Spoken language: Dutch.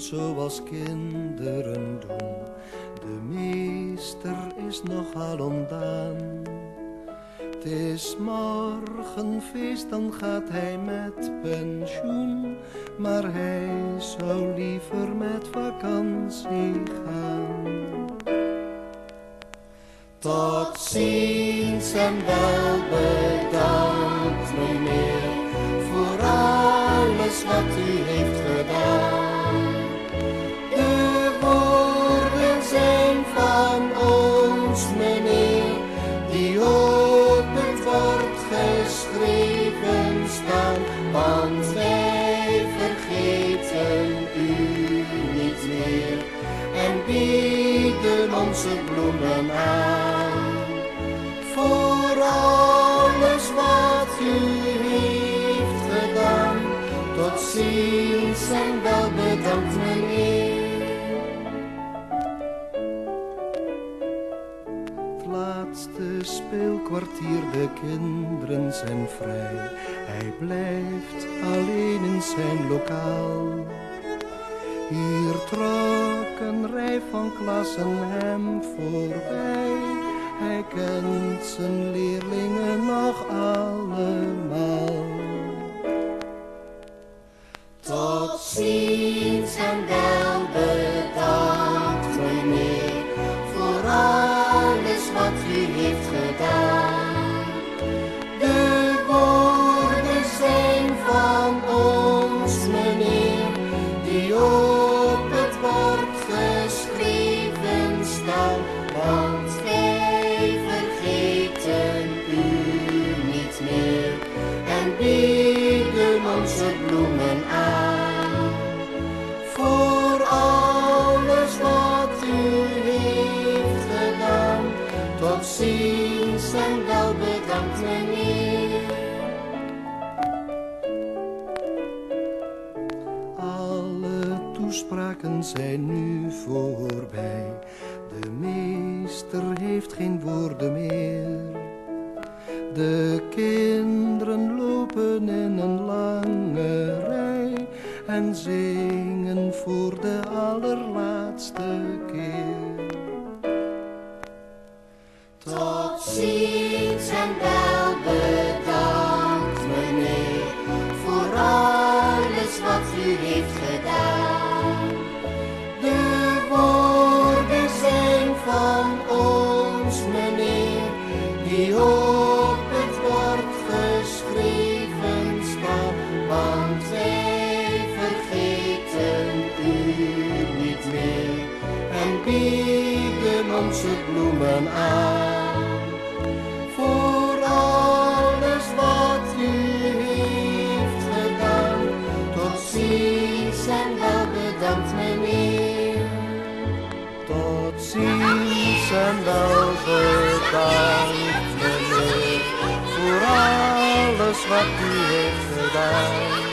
zoals kinderen doen. De meester is nogal ontdaan. Het is morgen feest, dan gaat hij met pensioen. Maar hij zou liever met vakantie gaan. Tot ziens en wel bedankt meneer voor alles wat u heeft gedaan. Bloemen aan. Voor alles wat u heeft gedaan, tot ziens en wel bedankt meneer. Het laatste speelkwartier, de kinderen zijn vrij. Hij blijft alleen in zijn lokaal. Hier trok een rij van klassen hem voorbij. Hij kent zijn leerlingen nog allemaal. Tot ziens en wel bedankt meneer voor alles wat u heeft onze bloemen aan. Voor alles wat u heeft gedaan, tot ziens en wel bedankt meneer. Alle toespraken zijn nu voorbij. De meester heeft geen woorden meer. De kinderen lopen in een rij en zingen voor de allerlaatste keer. Bieden onze bloemen aan. Voor alles wat u heeft gedaan, tot ziens en wel bedankt meneer. Tot ziens en wel bedankt meneer, voor alles wat u heeft gedaan.